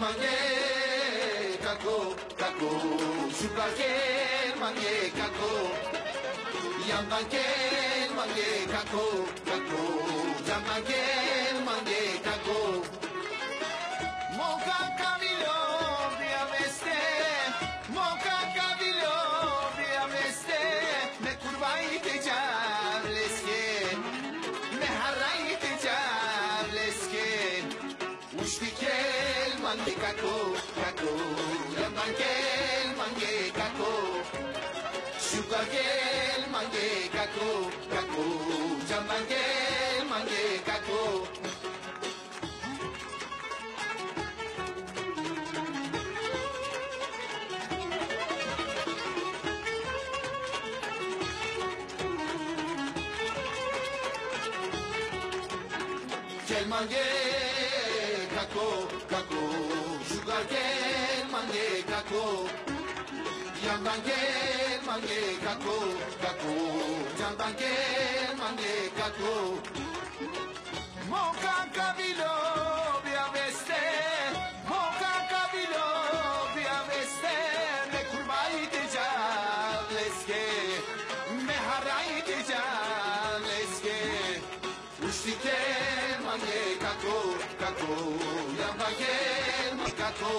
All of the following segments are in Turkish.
mange kako kako. Şuka gel mange kako. Yandan gel mange kako kako. Candan gel mange kako. Moka kabilo via veste Moka kabilo via veste Me kurvai te javleske Me harrai te javleske Ushti mande caco, caco, la mangue, mangue caco, sugarge, mangue caco, caco, ya mangue, mangue caco. Mangue, caco, caco. Mange kako kako gel mange kako Yandan gel mange kako kako Candan gel mange kako Moka kabilo via veste Moka kabilo via veste Me kurbai te jaleske Me κακό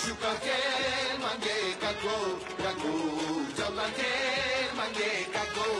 Σου κακέλ μαγκέ κακό Κακό τζαμπλακέλ μαγκέ κακό